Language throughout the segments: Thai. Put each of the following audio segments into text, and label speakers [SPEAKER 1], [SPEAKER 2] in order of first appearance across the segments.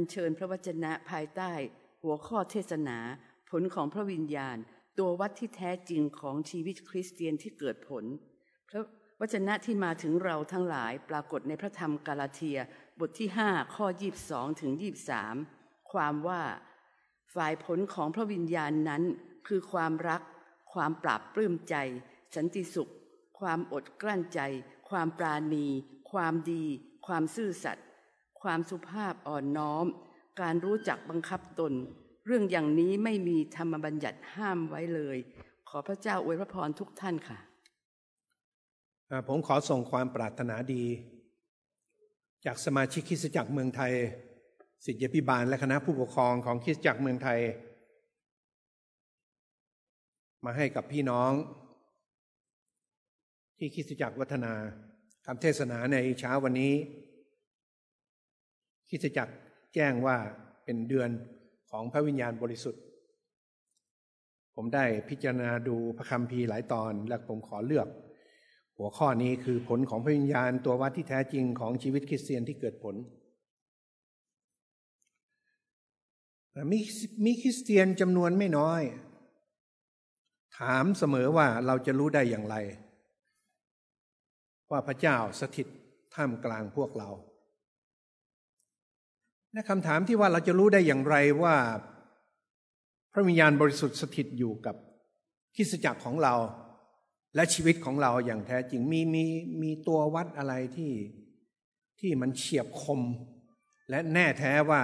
[SPEAKER 1] ญเชิญพระวจนะภายใต้ หัวข้อเทศนา ผลของพระวิญญาณ ตัววัดที่แท้จริงของชีวิตคริสเตียนที่เกิดผล พระวจนะที่มาถึงเราทั้งหลายปรากฏในพระธรรมกาลาเทีย บทที่5ข้อ22ถึง23ความว่าฝ่ายผลของพระวิญญาณนั้น คือความรัก ความปราบปลื้มใจ สันติสุข ความอดกลั้นใจ ความปราณี ความดี ความซื่อสัตย์ ความสุภาพอ่อนน้อม การรู้จักบังคับตน เรื่องอย่างนี้ไม่มีธรรมบัญญัติห้ามไว้เลย ขอพระเจ้าอวยพระพรทุกท่านค่ะ
[SPEAKER 2] ผมขอส่งความปรารถนาดี จากสมาชิกคริสตจักรเมืองไทย สิทธิพิบาลและคณะผู้ปกครองของคริสตจักรเมืองไทย มาให้กับพี่น้อง ที่คริสตจักรวัฒนาคำเทศนาในเช้าวันนี้ คริสจักรแจ้งว่าเป็นเดือนของพระวิญญาณบริสุทธิ์ ผมได้พิจารณาดูพระคัมภีร์หลายตอน และผมขอเลือก หัวข้อนี้คือผลของพระวิญญาณตัววัดที่แท้จริงของชีวิตคริสเตียนที่เกิดผลมีมีคริสเตียนจำนวนไม่น้อย ถามเสมอว่าเราจะรู้ได้อย่างไร ว่าพระเจ้าสถิตท่ามกลางพวกเรา และคำถามที่ว่าเราจะรู้ได้อย่างไรว่า พระวิญญาณบริสุทธิ์สถิตอยู่กับคิสจักรของเราและชีวิตของเราอย่างแท้จริงมีมีมีตัววัดอะไรที่ที่มันเฉียบคม และแน่แท้ว่า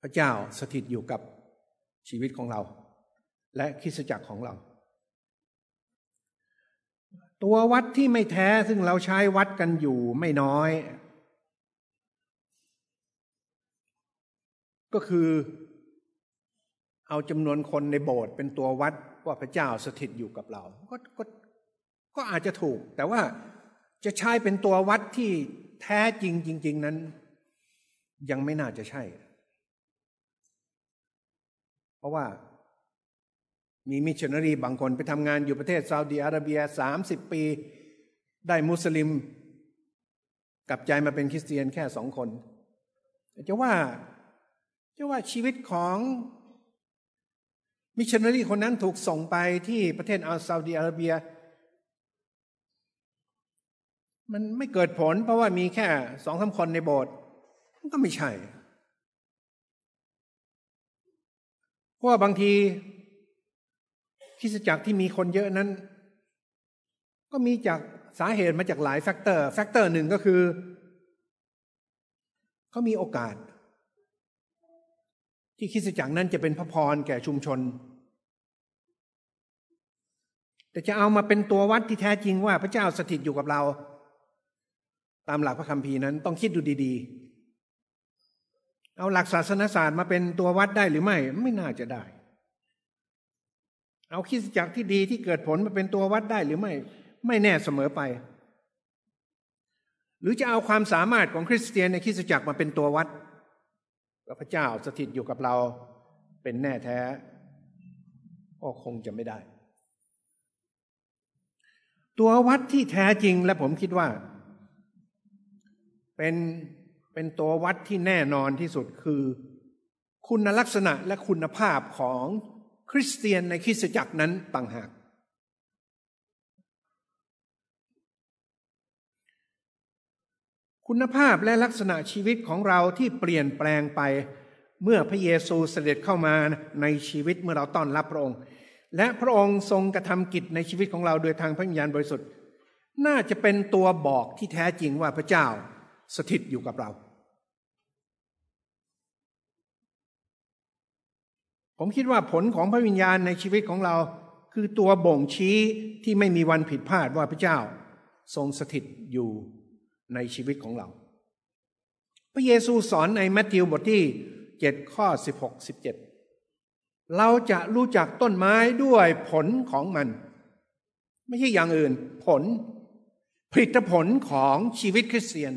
[SPEAKER 2] พระเจ้าสถิตอยู่กับชีวิตของเรา และคิสจักรของเรา ตัววัดที่ไม่แท้ซึ่งเราใช้วัดกันอยู่ไม่น้อย ก็คือเอาจำนวนคนในโบสถ์เป็นตัววัดว่าพระเจ้าสถิตอยู่กับเราก็ก็ก็อาจจะถูก แต่ว่าจะใช้เป็นตัววัดที่แท้จริงจริง ๆ นั้น ยังไม่น่าจะใช่ เพราะว่ามีมิชชันนารีบางคนไปทำงานอยู่ประเทศซาอุดีอาระเบียสามสิบปี ได้มุสลิม กลับใจมาเป็นคริสเตียนแค่สองคน จะว่า จะว่าชีวิตของมิชชันนารีคนนั้นถูกส่งไปที่ประเทศอาซาอุดีอาระเบีย มันไม่เกิดผลเพราะว่ามีแค่สองสามคนในโบสถ์มันก็ไม่ใช่ เพราะว่าบางทีคริสตจักรที่มีคนเยอะนั้น ก็มีจากสาเหตุมาจากหลาย factor factor หนึ่งก็คือ เขามีโอกาส ที่คริสตจักรนั้นจะเป็นพระพรแก่ชุมชน แต่จะเอามาเป็นตัววัดที่แท้จริงว่าพระเจ้าสถิตอยู่กับเรา ตามหลักพระคัมภีร์นั้นต้องคิดดูดีๆ เอาหลักศาสนศาสตร์มาเป็นตัววัดได้หรือไม่ไม่น่าจะได้ เอาคิดจักรที่ดีที่เกิดผลมาเป็นตัววัดได้หรือไม่ ไม่แน่เสมอไป หรือจะเอาความสามารถของคริสเตียนในคิดจักรมาเป็นตัววัด พระเจ้าสถิตอยู่กับเราเป็นแน่แท้ ก็คงจะไม่ได้ ตัววัดที่แท้จริงและผมคิดว่า เป็นเป็นตัววัดที่แน่นอนที่สุดคือ คุณลักษณะและคุณภาพของคริสเตียนในคริสตจักรนั้นต่างหาก คุณภาพและลักษณะชีวิตของเราที่เปลี่ยนแปลงไป เมื่อพระเยซูเสด็จเข้ามาในชีวิตเมื่อเราต้อนรับพระองค์ และพระองค์ทรงกระทำกิจในชีวิตของเราโดยทางพระวิญญาณบริสุทธิ์ น่าจะเป็นตัวบอกที่แท้จริงว่าพระเจ้าสถิตอยู่กับเรา ผมคิดว่าผลของพระวิญญาณในชีวิตของเรา คือตัวบ่งชี้ที่ไม่มีวันผิดพลาดว่าพระเจ้าทรงสถิตอยู่ ในชีวิตของเรา พระเยซูสอนในมัทธิวบทที่เจ็ดข้อสิบหกสิบเจ็ดเราจะรู้จักต้นไม้ด้วยผลของมัน ไม่ใช่อย่างอื่น ผล ผลิตผลของชีวิตคริสเตียน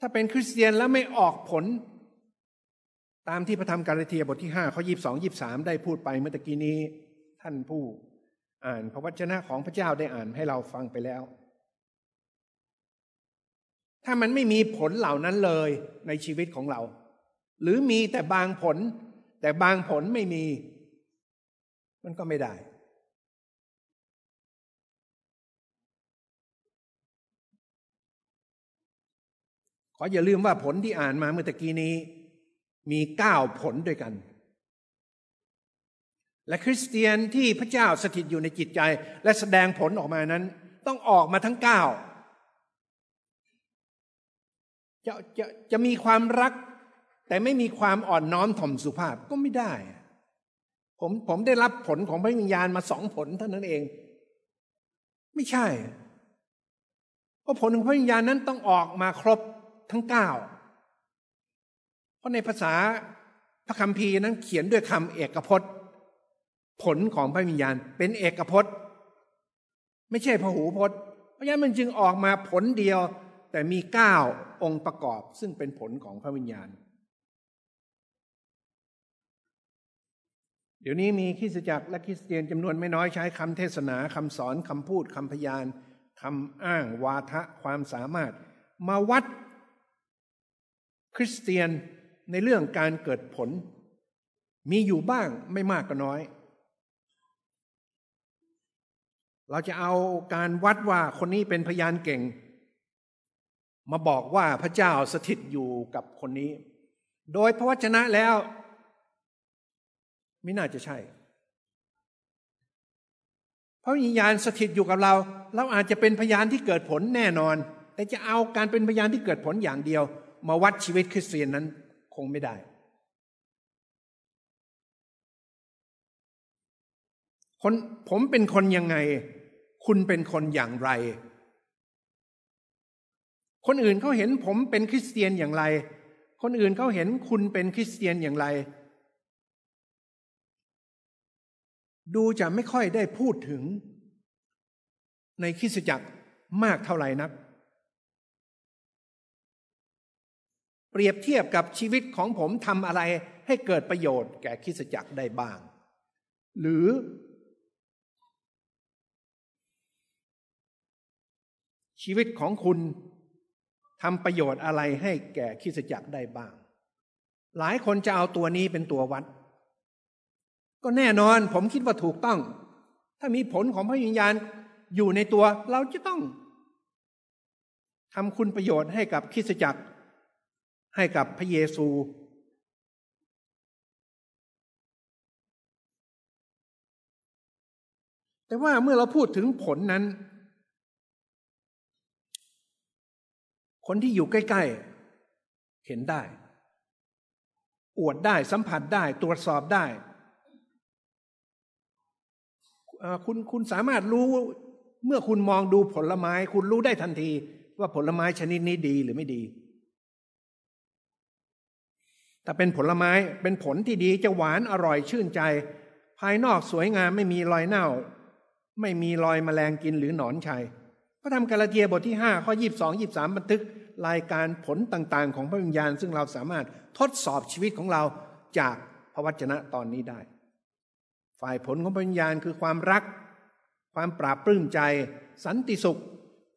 [SPEAKER 2] ถ้าเป็นคริสเตียนแล้วไม่ออกผล ตามที่พระธรรมกาลาเทียบทที่ห้าข้อยีบสองยีบสามได้พูดไปเมื่อกี้นี้ท่านผู้ อ่านพระวจนะของพระเจ้าได้อ่านให้เราฟังไปแล้ว ถ้ามันไม่มีผลเหล่านั้นเลยในชีวิตของเรา หรือมีแต่บางผล แต่บางผลไม่มี มันก็ไม่ได้ ขออย่าลืมว่าผลที่อ่านมาเมื่อตะกี้นี้ มีเก้าผลด้วยกัน และคริสเตียนที่พระเจ้าสถิตอยู่ในจิตใจ และแสดงผลออกมานั้น ต้องออกมาทั้งเก้าจะจะจะมีความรัก แต่ไม่มีความอ่อนน้อมถ่อมสุภาพก็ไม่ได้ ผมผมได้รับผลของพระวิญญาณมาสองผลเท่านั้นเอง ไม่ใช่ เพราะผลของพระวิญญาณนั้นต้องออกมาครบทั้งเก้าเพราะในภาษาพระคัมภีร์นั้นเขียนด้วยคำเอกพจน์ ผลของพระวิญญาณ เป็นเอกพจน์ ไม่ใช่พหูพจน์ เพราะฉะนั้นมันจึงออกมาผลเดียว แต่มีเก้าองค์ประกอบ ซึ่งเป็นผลของพระวิญญาณ เดี๋ยวนี้มีคริสตจักรและคริสเตียนจำนวนไม่น้อยใช้คำเทศนาคำสอนคำพูดคำพยานคำอ้างวาทะความสามารถ มาวัดคริสเตียนในเรื่องการเกิดผล มีอยู่บ้างไม่มากก็น้อย เราจะเอาการวัดว่าคนนี้เป็นพยานเก่ง มาบอกว่าพระเจ้าสถิตอยู่กับคนนี้ โดยพระวจนะแล้ว ไม่น่าจะใช่ พระวิญญาณสถิตอยู่กับเรา เราอาจจะเป็นพยานที่เกิดผลแน่นอน แต่จะเอาการเป็นพยานที่เกิดผลอย่างเดียว มาวัดชีวิตคริสเตียนนั้นคงไม่ได้คนผมเป็นคนยังไง คุณเป็นคนอย่างไร คนอื่นเขาเห็นผมเป็นคริสเตียนอย่างไร คนอื่นเขาเห็นคุณเป็นคริสเตียนอย่างไร ดูจะไม่ค่อยได้พูดถึงในคริสตจักรมากเท่าไหร่นัก เปรียบเทียบกับชีวิตของผมทำอะไรให้เกิดประโยชน์แก่คริสตจักรได้บ้าง หรือ ชีวิตของคุณทำประโยชน์อะไรให้แก่คริสจักรได้บ้าง หลายคนจะเอาตัวนี้เป็นตัววัด ก็แน่นอนผมคิดว่าถูกต้อง ถ้ามีผลของพระวิญญาณอยู่ในตัวเราจะต้องทำคุณประโยชน์ให้กับคริสจักร ให้กับพระเยซู แต่ว่าเมื่อเราพูดถึงผลนั้น คนที่อยู่ใกล้ ๆ เห็นได้ อวดได้สัมผัสได้ ตรวจสอบได้ คุณคุณสามารถรู้เมื่อคุณมองดูผลไม้ คุณรู้ได้ทันที ว่าผลไม้ชนิดนี้ดีหรือไม่ดี แต่เป็นผลไม้เป็นผลที่ดีจะหวานอร่อยชื่นใจ ภายนอกสวยงามไม่มีรอยเน่า ไม่มีรอยแมลงกินหรือหนอนชัยพระธรรมกาลาเทียบทที่ห้าข้อยี่บสองยี่บสามบันทึก รายการผลต่างๆ ของพระวิญญาณ ซึ่งเราสามารถทดสอบชีวิตของเราจากพระวจนะตอนนี้ได้ ฝ่ายผลของพระวิญญาณคือความรัก ความปราบปลื้มใจ สันติสุข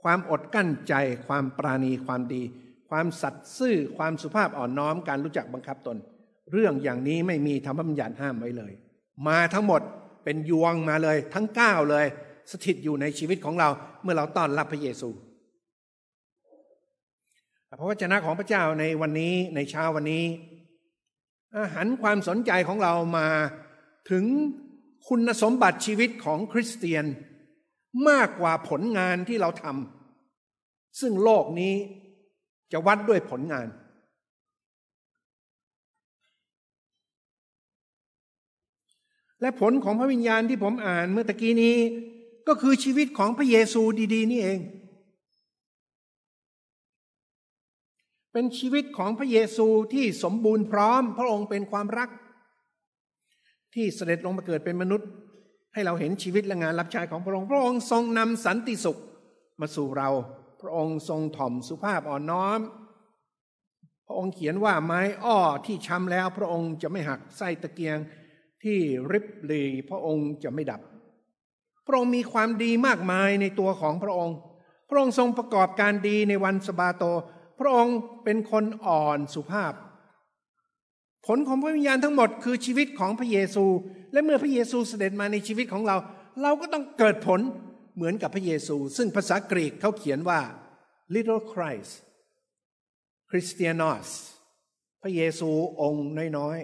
[SPEAKER 2] ความอดกั้นใจ ความปราณีความดี ความสัตย์ซื่อ ความสุภาพอ่อนน้อมการรู้จักบังคับตน เรื่องอย่างนี้ไม่มีธรรมบัญญัติห้ามไว้เลย มาทั้งหมดเป็นยวงมาเลย ทั้งเก้าเลย สถิตอยู่ในชีวิตของเราเมื่อเราต้อนรับพระเยซู พระวจนะของพระเจ้าในวันนี้ในเช้าวันนี้หันความสนใจของเรามาถึงคุณสมบัติชีวิตของคริสเตียน มากกว่าผลงานที่เราทำซึ่งโลกนี้จะวัดด้วยผลงาน และผลของพระวิญญาณที่ผมอ่านเมื่อตะกี้นี้ ก็คือชีวิตของพระเยซูดี ๆ นี่เอง เป็นชีวิตของพระเยซูที่สมบูรณ์พร้อม พระองค์เป็นความรัก ที่เสด็จลงมาเกิดเป็นมนุษย์ ให้เราเห็นชีวิตและงานรับใช้ของพระองค์ พระองค์ทรงนำสันติสุขมาสู่เรา พระองค์ทรงถ่อมสุภาพอ่อนน้อม พระองค์เขียนว่าไม้อ้อที่ช้ำแล้ว พระองค์จะไม่หักไส้ตะเกียงที่ริบหรีพระองค์จะไม่ดับ พระองค์มีความดีมากมายในตัวของพระองค์ พระองค์ทรงประกอบการดีในวันสบาโต พระองค์เป็นคนอ่อนสุภาพ ผลของพระวิญญาณทั้งหมดคือชีวิตของพระเยซู และเมื่อพระเยซูเสด็จมาในชีวิตของเรา เราก็ต้องเกิดผลเหมือนกับพระเยซู ซึ่งภาษากรีกเขาเขียนว่า little Christ Christianos พระเยซูองค์น้อย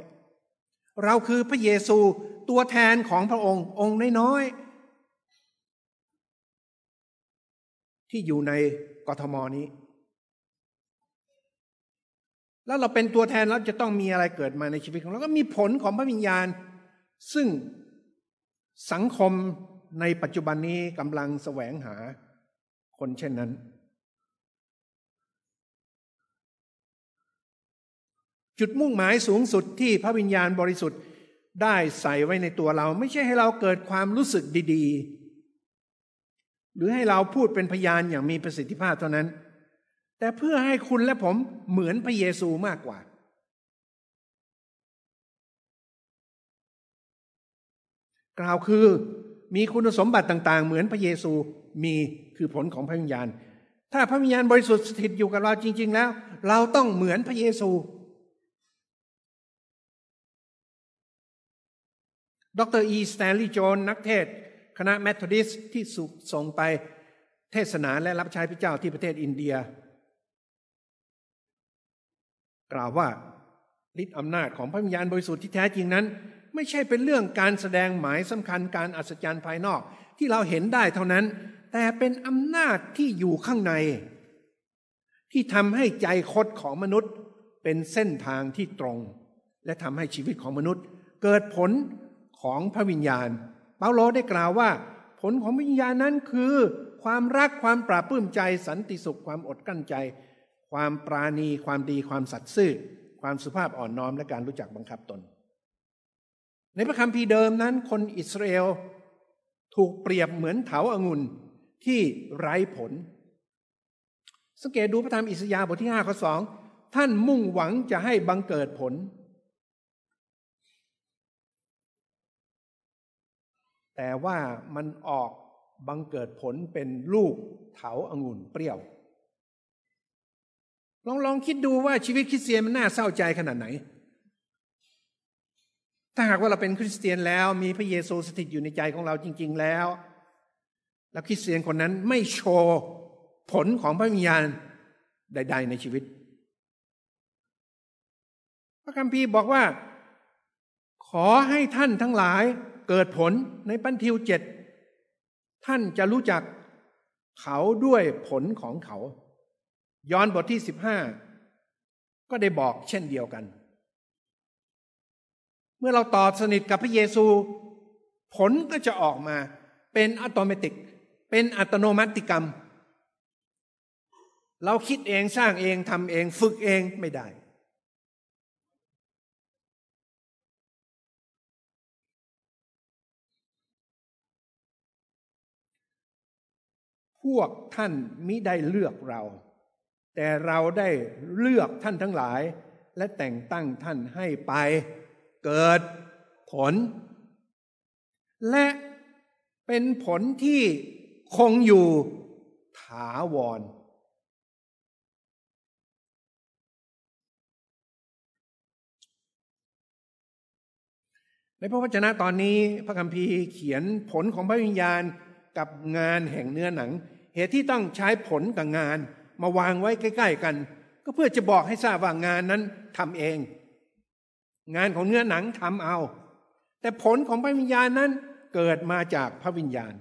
[SPEAKER 2] ๆ เราคือพระเยซูตัวแทนของพระองค์องค์น้อยๆ ที่อยู่ในกทมนี้ แล้วเราเป็นตัวแทนเราจะต้องมีอะไรเกิดมาในชีวิตของเราก็มีผลของพระวิญญาณ ซึ่งสังคมในปัจจุบันนี้กำลังแสวงหาคนเช่นนั้น จุดมุ่งหมายสูงสุดที่พระวิญญาณบริสุทธิ์ได้ใส่ไว้ในตัวเรา ไม่ใช่ให้เราเกิดความรู้สึกดี ๆ หรือให้เราพูดเป็นพยานอย่างมีประสิทธิภาพเท่านั้น แต่เพื่อให้คุณและผมเหมือนพระเยซูมากกว่า กล่าวคือมีคุณสมบัติต่างๆ เหมือนพระเยซูมีคือผลของพระวิญญาณ ถ้าพระวิญญาณบริสุทธิ์สถิตอยู่กับเราจริง ๆ แล้ว เราต้องเหมือนพระเยซู ดร.อีสแตนลีย์โจนส์ นักเทศน์ คณะเมธอดิสต์ที่ส่งไปเทศนาและรับใช้พระเจ้าที่ประเทศอินเดีย กล่าวว่าฤทธิอำนาจของพระวิญญาณบริสุทธิ์ที่แท้จริงนั้น ไม่ใช่เป็นเรื่องการแสดงหมายสำคัญการอัศจรรย์ภายนอกที่เราเห็นได้เท่านั้น แต่เป็นอำนาจที่อยู่ข้างใน ที่ทำให้ใจคดของมนุษย์เป็นเส้นทางที่ตรง และทำให้ชีวิตของมนุษย์ เกิดผลของพระวิญญาณ เปาโลได้กล่าวว่า ผลของวิญญาณนั้นคือ ความรักความปราบปื้มใจสันติสุขความอดกั้นใจ ความปราณี ความดี ความสัตย์ซื่อ ความสุภาพอ่อนน้อม และการรู้จักบังคับตน ในพระคัมภีร์เดิมนั้น คนอิสราเอลถูกเปรียบเหมือนเถาอางุ่นที่ไร้ผล สังเกตดูพระธรรมอิสยาห์บทที่ห้าข้อสองท่านมุ่งหวังจะให้บังเกิดผล แต่ว่ามันออกบังเกิดผลเป็นลูกเถาอางุ่นเปรี้ยว ลองลองคิดดูว่าชีวิตคริสเตียนมันน่าเศร้าใจขนาดไหน ถ้าหากว่าเราเป็นคริสเตียนแล้ว มีพระเยซูสถิตอยู่ในใจของเราจริง ๆ แล้ว แล้วคริสเตียนคนนั้นไม่โชว์ผลของพระวิญญาณใด ๆ ในชีวิต พระคัมภีร์บอกว่า ขอให้ท่านทั้งหลายเกิดผลในปันทิวเจ็ดท่านจะรู้จักเขาด้วยผลของเขา ย้อนบทที่สิบห้าก็ได้บอกเช่นเดียวกัน เมื่อเราตอบสนิทกับพระเยซู ผลก็จะออกมาเป็นอัตโนมัติเป็นอัตโนมัติกรรม เราคิดเองสร้างเองทำเองฝึกเองไม่ได้ พวกท่านมิได้เลือกเรา แต่เราได้เลือกท่านทั้งหลาย และแต่งตั้งท่านให้ไป เกิดผล และเป็นผลที่คงอยู่ถาวร ในพระวจนะตอนนี้พระคัมภีร์เขียนผลของพระวิญญาณกับงานแห่งเนื้อหนัง เหตุที่ต้องใช้ผลกับงาน มาวางไว้ใกล้ ๆ กัน ก็เพื่อจะบอกให้ทราบว่างานนั้นทำเอง งานของเนื้อหนังทำเอา แต่ผลของพระวิญญาณนั้นเกิดมาจากพระวิญญาณ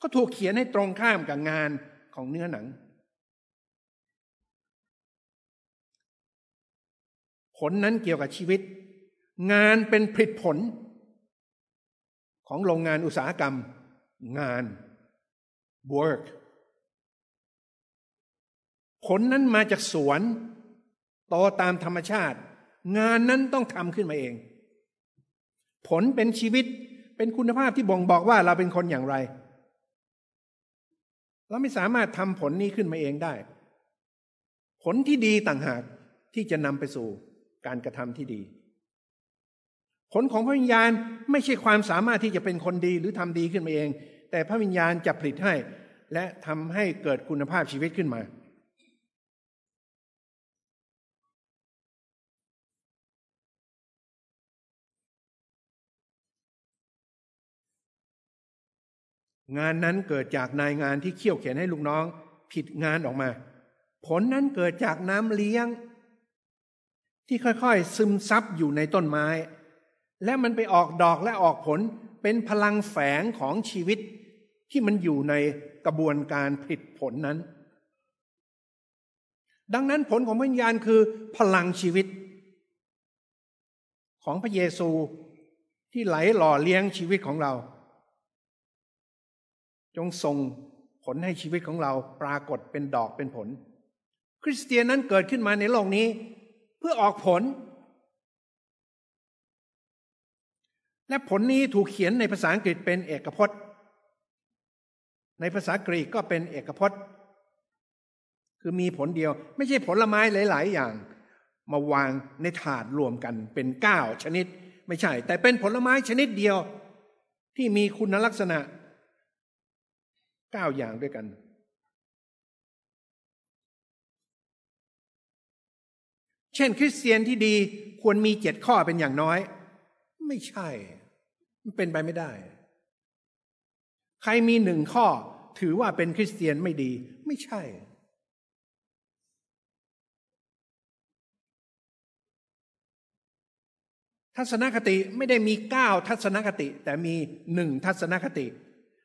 [SPEAKER 2] ก็ถูกเขียนให้ตรงข้ามกับงานของเนื้อหนัง ผลนั้นเกี่ยวกับชีวิต งานเป็นผลผล ของโรงงานอุตสาหกรรม งาน work ผลนั้นมาจากสวนโตตามธรรมชาติ งานนั้นต้องทำขึ้นมาเอง ผลเป็นชีวิตเป็นคุณภาพที่บ่งบอกว่าเราเป็นคนอย่างไร เราไม่สามารถทำผลนี้ขึ้นมาเองได้ ผลที่ดีต่างหากที่จะนำไปสู่การกระทำที่ดี ผลของพระวิญญาณไม่ใช่ความสามารถที่จะเป็นคนดีหรือทำดีขึ้นมาเอง แต่พระวิญญาณจะผลิตให้ และทำให้เกิดคุณภาพชีวิตขึ้นมา งานนั้นเกิดจากนายงานที่เขี่ยวเขียนให้ลูกน้อง ผิดงานออกมา ผลนั้นเกิดจากน้ำเลี้ยง ที่ค่อยๆ ซึมซับอยู่ในต้นไม้ และมันไปออกดอกและออกผลเป็นพลังแฝงของชีวิต ที่มันอยู่ในกระบวนการผลิตผลนั้น ดังนั้นผลของวิญญาณคือพลังชีวิต ของพระเยซูที่ไหลหล่อเลี้ยงชีวิตของเรา จงส่งผลให้ชีวิตของเราปรากฏเป็นดอกเป็นผล คริสเตียนนั้นเกิดขึ้นมาในโลกนี้ เพื่อออกผล และผลนี้ถูกเขียนในภาษาอังกฤษเป็นเอกพจน์ ในภาษากรีกก็เป็นเอกพจน์ คือมีผลเดียว ไม่ใช่ผลไม้หลาย ๆ อย่าง มาวางในถาดรวมกันเป็นเก้าชนิด ไม่ใช่ แต่เป็นผลไม้ชนิดเดียวที่มีคุณลักษณะ เก้าอย่างด้วยกัน เช่น คริสเตียนที่ดีควรมีเจ็ดข้อเป็นอย่างน้อย ไม่ใช่ มันเป็นไปไม่ได้ ใครมีหนึ่งข้อถือว่าเป็นคริสเตียนไม่ดี ไม่ใช่ ทัศนคติไม่ได้มีเก้าทัศนคติ แต่มีหนึ่งทัศนคติ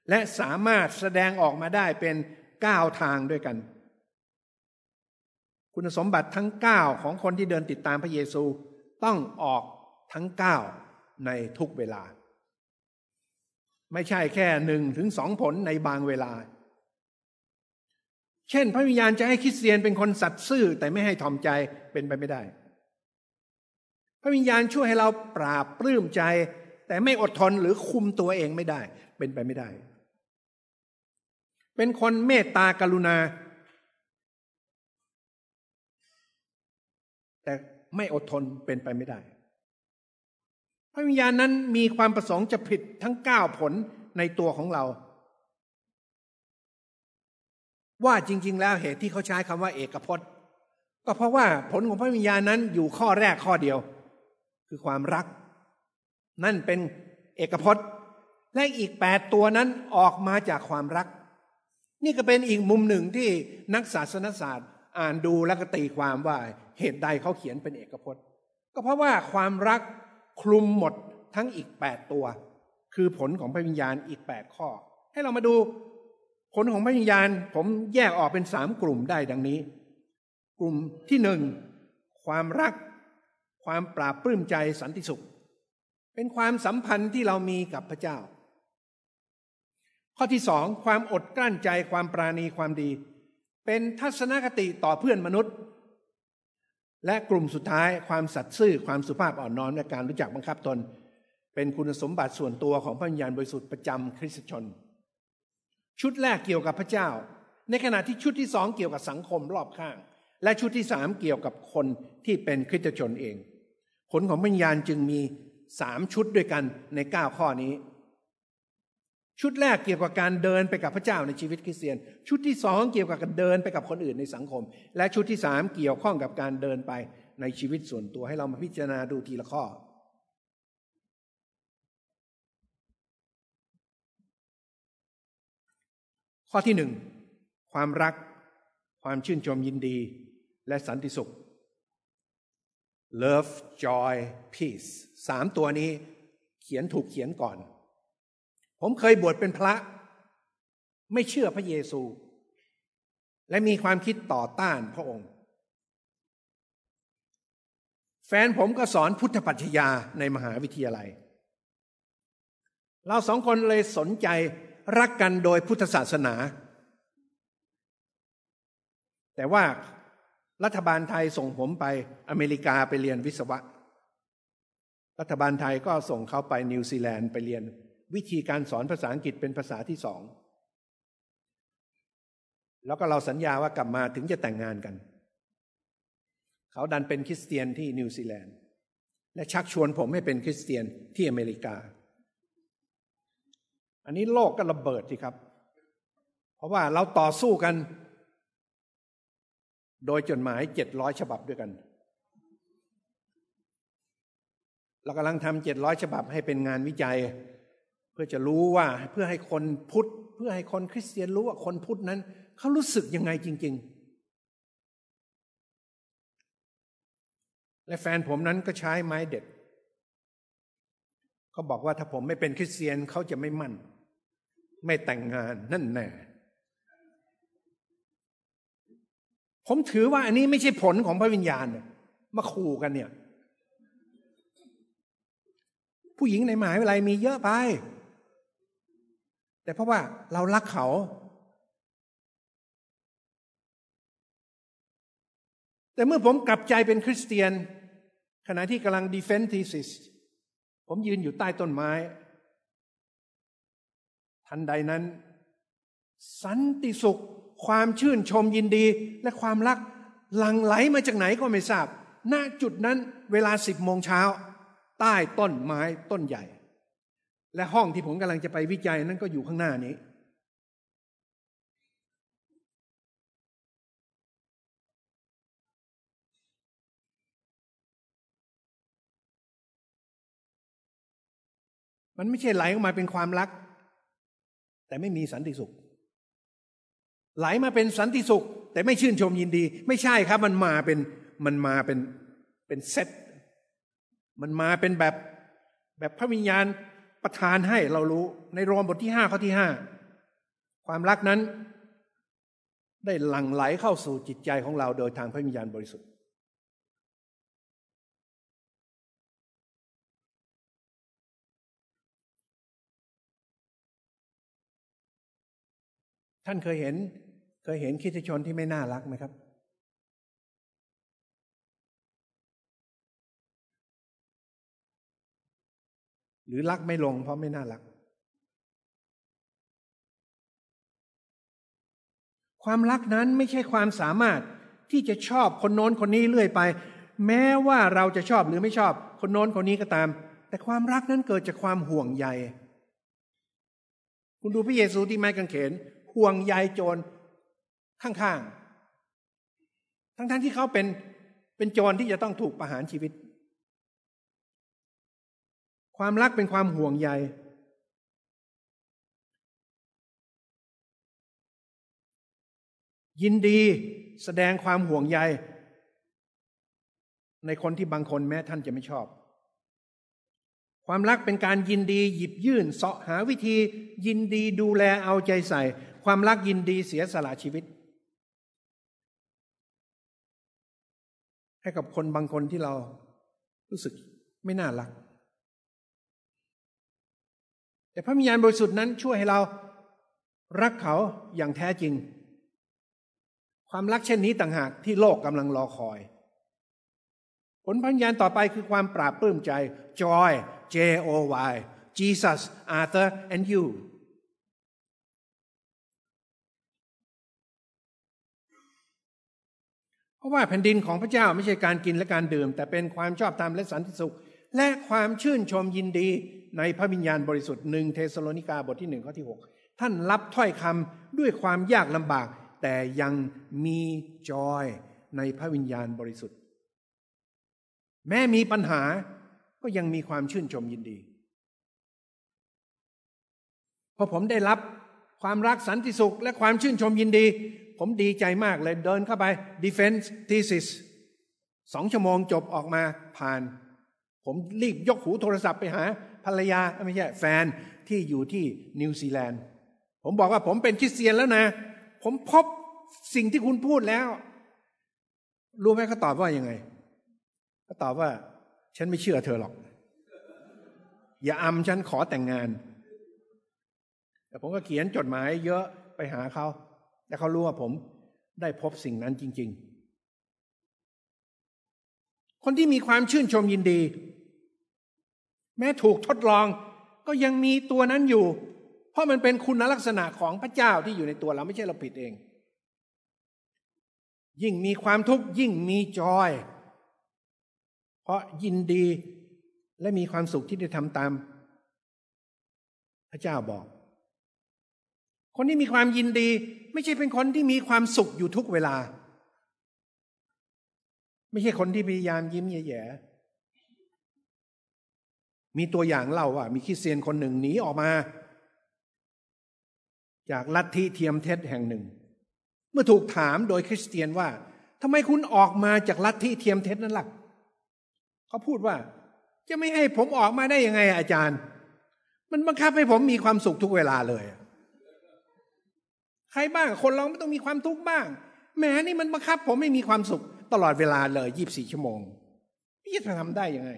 [SPEAKER 2] และสามารถแสดงออกมาได้เป็นเก้าทางด้วยกัน คุณสมบัติทั้งเก้าของคนที่เดินติดตามพระเยซูต้องออกทั้งเก้าในทุกเวลา ไม่ใช่แค่หนึ่งถึงสองผลในบางเวลา เช่น พระวิญญาณจะให้คริสเตียนเป็นคนสัตย์ซื่อแต่ไม่ให้ทอมใจเป็นไปไม่ได้ พระวิญญาณช่วยให้เราปราบปลื้มใจ แต่ไม่อดทนหรือคุมตัวเองไม่ได้ เป็นไปไม่ได้ เป็นคนเมตตากรุณา แต่ไม่อดทนเป็นไปไม่ได้ พระวิญญาณนั้นมีความประสงค์จะผิดทั้งเก้าผลในตัวของเรา ว่าจริง ๆ แล้วเหตุที่เขาใช้คำว่าเอกพจน์ ก็เพราะว่าผลของพระวิญญาณนั้นอยู่ข้อแรกข้อเดียว คือความรัก นั่นเป็นเอกพจน์และอีกแปดตัวนั้นออกมาจากความรัก นี่ก็เป็นอีกมุมหนึ่งที่นักศาสนศาสตร์ อ่านดูแล้วก็ตีความว่าเหตุใดเขาเขียนเป็นเอกพจน์ ก็เพราะว่าความรักคลุมหมดทั้งอีกแปดตัว คือผลของพระวิญญาณอีกแปดข้อ ให้เรามาดูผลของพระวิญญาณ ผมแยกออกเป็นสามกลุ่มได้ดังนี้ กลุ่มที่หนึ่งความรัก ความปราบปลื้มใจสันติสุข เป็นความสัมพันธ์ที่เรามีกับพระเจ้า ข้อที่สองความอดกลั้นใจความปราณีความดี เป็นทัศนคติต่อเพื่อนมนุษย์ และกลุ่มสุดท้ายความสัตย์ซื่อความสุภาพอ่อนน้อมในการรู้จักบังคับตน เป็นคุณสมบัติส่วนตัวของพระวิญญาณบริสุทธิ์ประจำคริสตชน ชุดแรกเกี่ยวกับพระเจ้า ในขณะที่ชุดที่สองเกี่ยวกับสังคมรอบข้าง และชุดที่สามเกี่ยวกับคนที่เป็นคริสตชนเอง ผลของวิญญาณจึงมีสามชุดด้วยกันในเก้าข้อนี้ ชุดแรกเกี่ยวกับการเดินไปกับพระเจ้าในชีวิตคริสเตียน ชุดที่สองเกี่ยวกับการเดินไปกับคนอื่นในสังคม และชุดที่สามเกี่ยวข้องกับการเดินไปในชีวิตส่วนตัวให้เรามาพิจารณาดูทีละข้อ ข้อที่หนึ่งความรัก ความชื่นชมยินดี และสันติสุข love joy peace สามตัวนี้เขียนถูกเขียนก่อน ผมเคยบวชเป็นพระ ไม่เชื่อพระเยซู และมีความคิดต่อต้านพระองค์ แฟนผมก็สอนพุทธปัจจยาในมหาวิทยาลัย เราสองคนเลยสนใจรักกันโดยพุทธศาสนา แต่ว่ารัฐบาลไทยส่งผมไปอเมริกาไปเรียนวิศวะ รัฐบาลไทยก็ส่งเขาไปนิวซีแลนด์ไปเรียน วิธีการสอนภาษาอังกฤษเป็นภาษาที่สอง แล้วก็เราสัญญาว่ากลับมาถึงจะแต่งงานกัน เขาดันเป็นคริสเตียนที่นิวซีแลนด์ และชักชวนผมให้เป็นคริสเตียนที่อเมริกา อันนี้โลกก็ระเบิดสิครับ เพราะว่าเราต่อสู้กัน โดยจดหมายเจ็ดร้อยฉบับด้วยกันเรากำลังทำเจ็ดร้อยฉบับให้เป็นงานวิจัย พื่อจะรู้ว่าเพื่อให้คนพุทธ เพื่อให้คนคริสเตียนรู้ว่าคนพุทธนั้น เขารู้สึกยังไงจริง ๆ และแฟนผมนั้นก็ใช้ไม้เด็ดเขาบอกว่าถ้าผมไม่เป็นคริสเตียนเขาจะไม่มั่น ไม่แต่งงานนั่นแน่ผมถือว่าอันนี้ไม่ใช่ผลของพระวิญญาณมาขู่กันเนี่ย ผู้หญิงในหมหาวิทยาลัยมีเยอะไป แต่เพราะว่าเรารักเขา แต่เมื่อผมกลับใจเป็นคริสเตียน ขณะที่กำลัง defense thesis ผมยืนอยู่ใต้ต้นไม้ ทันใดนั้น สันติสุข ความชื่นชมยินดีและความรักหลั่งไหลมาจากไหนก็ไม่ทราบ ณ จุดนั้นเวลาสิบโมงเช้า ใต้ต้นไม้ต้นใหญ่ และห้องที่ผมกำลังจะไปวิจัยนั้นก็อยู่ข้างหน้านี้ มันไม่ใช่ไหลออกมาเป็นความรัก แต่ไม่มีสันติสุข ไหลมาเป็นสันติสุข แต่ไม่ชื่นชมยินดี ไม่ใช่ครับ มันมาเป็นมันมาเป็นเป็นเซตมันมาเป็นแบบแบบพระวิญญาณ ประทานให้เรารู้ในโรมบทที่ห้าข้อที่ห้าความรักนั้น ได้หลั่งไหลเข้าสู่จิตใจของเราโดยทางพระวิญญาณบริสุทธิ์ ท่านเคยเห็นเคยเห็นคิดชนที่ไม่น่ารักไหมครับ หรือรักไม่ลงเพราะไม่น่ารัก ความรักนั้นไม่ใช่ความสามารถที่จะชอบคนโน้นคนนี้เรื่อยไป แม้ว่าเราจะชอบหรือไม่ชอบ คนโน้นคนนี้ก็ตาม แต่ความรักนั้นเกิดจากความห่วงใย คุณดูพระเยซูที่ไม้กางเขน ห่วงใยโจรข้างๆ ทั้งๆทที่เขาเป็นเป็นโจรที่จะต้องถูกประหารชีวิต ความรักเป็นความห่วงใย ยินดีแสดงความห่วงใย ในคนที่บางคนแม้ท่านจะไม่ชอบ ความรักเป็นการยินดีหยิบยื่นเสาะหาวิธี ยินดีดูแลเอาใจใส่ ความรักยินดีเสียสละชีวิต ให้กับคนบางคนที่เรารู้สึกไม่น่ารัก แต่พระวิญญาณบริสุทธิ์นั้นช่วยให้เรารักเขาอย่างแท้จริง ความรักเช่นนี้ต่างหากที่โลกกำลังรอคอย ผลพระวิญญาณต่อไปคือความปราบปลื้มใจ joy J O Y Jesus Arthur and you เพราะว่าแผ่นดินของพระเจ้าไม่ใช่การกินและการดื่ม แต่เป็นความชอบธรรมและสันติสุข และความชื่นชมยินดี ในพระวิญญาณบริสุทธิ์หนึ่งเทสโลนิกาบทที่หนึ่งข้อที่หกท่านรับถ้อยคำด้วยความยากลำบาก แต่ยังมีจอยในพระวิญญาณบริสุทธิ์ แม้มีปัญหาก็ยังมีความชื่นชมยินดีพอผมได้รับความรักสันติสุขและความชื่นชมยินดี ผมดีใจมากเลยเดินเข้าไป defense thesis สองชั่วโมงจบออกมาผ่าน ผมรีบยกหูโทรศัพท์ไปหา ภรรยาไม่ใช่แฟนที่อยู่ที่นิวซีแลนด์ ผมบอกว่าผมเป็นคริสเตียนแล้วนะ ผมพบสิ่งที่คุณพูดแล้ว รู้ไหมเขาตอบว่ายังไงเขาตอบว่า ฉันไม่เชื่อเธอหรอก อย่าอำฉันขอแต่งงาน แต่ผมก็เขียนจดหมายเยอะไปหาเขาและเขารู้ว่าผมได้พบสิ่งนั้นจริง ๆ คนที่มีความชื่นชมยินดี แม้ถูกทดลองก็ยังมีตัวนั้นอยู่ เพราะมันเป็นคุณลักษณะของพระเจ้าที่อยู่ในตัวเราไม่ใช่เราผิดเอง ยิ่งมีความทุกข์ยิ่งมีจอย เพราะยินดีและมีความสุขที่ได้ทำตาม พระเจ้าบอก คนที่มีความยินดี ไม่ใช่เป็นคนที่มีความสุขอยู่ทุกเวลา ไม่ใช่คนที่พยายามยิ้มแย่ มีตัวอย่างเล่าว่า มีคริสเตียนคนหนึ่งหนีออกมา จากลัทธิเทียมเท็จแห่งหนึ่ง เมื่อถูกถามโดยคริสเตียนว่าทำไมคุณออกมาจากลัทธิเทียมเท็จนั้นล่ะเขาพูดว่า จะไม่ให้ผมออกมาได้ยังไง อาจารย์ มันบังคับให้ผมมีความสุขทุกเวลาเลย ใครบ้างคนเราไม่ต้องมีความทุกข์บ้างแหมนี่มันบังคับ ผมไม่มีความสุขตลอดเวลาเลยยี่บสี่ชั่วโมงพี่จะทำได้ยังไง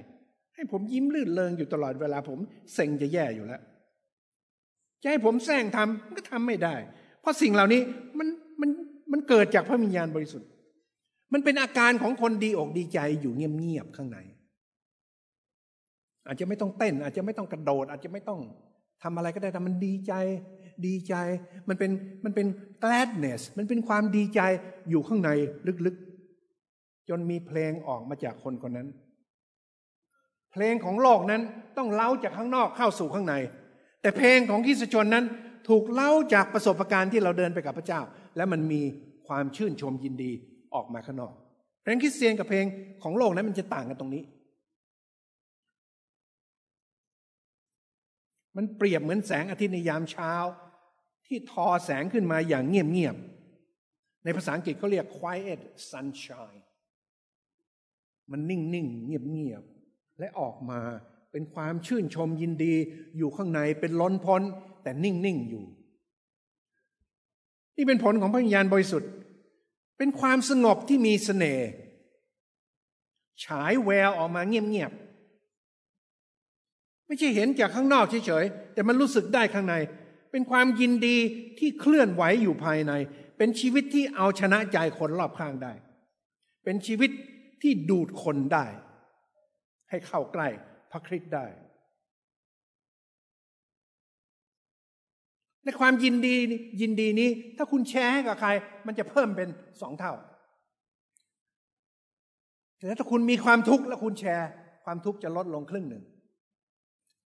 [SPEAKER 2] ให้ผมยิ้มลื่นเริงอยู่ตลอดเวลาผมเซ็งจะแย่อยู่แล้วจะให้ผมแซงทำมันก็ทำไม่ได้ เพราะสิ่งเหล่านี้มันมันมันเกิดจากพระวิญญาณบริสุทธิ์ มันเป็นอาการของคนดีอกดีใจอยู่เงียบๆข้างใน อาจจะไม่ต้องเต้น อาจจะไม่ต้องกระโดด อาจจะไม่ต้องทำอะไรก็ได้แต่มันดีใจ ดีใจ มันเป็นมันเป็น gladness มันเป็นความดีใจอยู่ข้างในลึกๆ จนมีเพลงออกมาจากคนคนนั้น เพลงของโลกนั้นต้องเล้าจากข้างนอกเข้าสู่ข้างใน แต่เพลงของคริสชนนั้นถูกเล้าจากประสบการณ์ที่เราเดินไปกับพระเจ้า และมันมีความชื่นชมยินดีออกมาข้างนอกเพลงคริสเตียนกับเพลงของโลกนั้นมันจะต่างกันตรงนี้ มันเปรียบเหมือนแสงอาทิตย์ในยามเช้า ที่ทอแสงขึ้นมาอย่างเงียบๆ ในภาษาอังกฤษเขาเรียก quiet sunshine มันนิ่งๆ เงียบๆ และออกมาเป็นความชื่นชมยินดีอยู่ข้างในเป็นล้นพ้น แต่นิ่ง ๆ อยู่ นี่เป็นผลของพระวิญญาณบริสุทธิ์ เป็นความสงบที่มีสเสน่ห์ฉายแววออกมาเงียบ ๆ ไม่ใช่เห็นจากข้างนอกเฉย ๆ แต่มันรู้สึกได้ข้างใน เป็นความยินดีที่เคลื่อนไหวอยู่ภายใน เป็นชีวิตที่เอาชนะใจคนรอบข้างได้ เป็นชีวิตที่ดูดคนได้ ให้เข้าใกล้พระคริสต์ได้ ในความยินดียินดีนี้ ถ้าคุณแชร์ให้กับใคร มันจะเพิ่มเป็นสองเท่า แต่ถ้าคุณมีความทุกข์แล้วคุณแชร์ ความทุกข์จะลดลงครึ่งหนึ่ง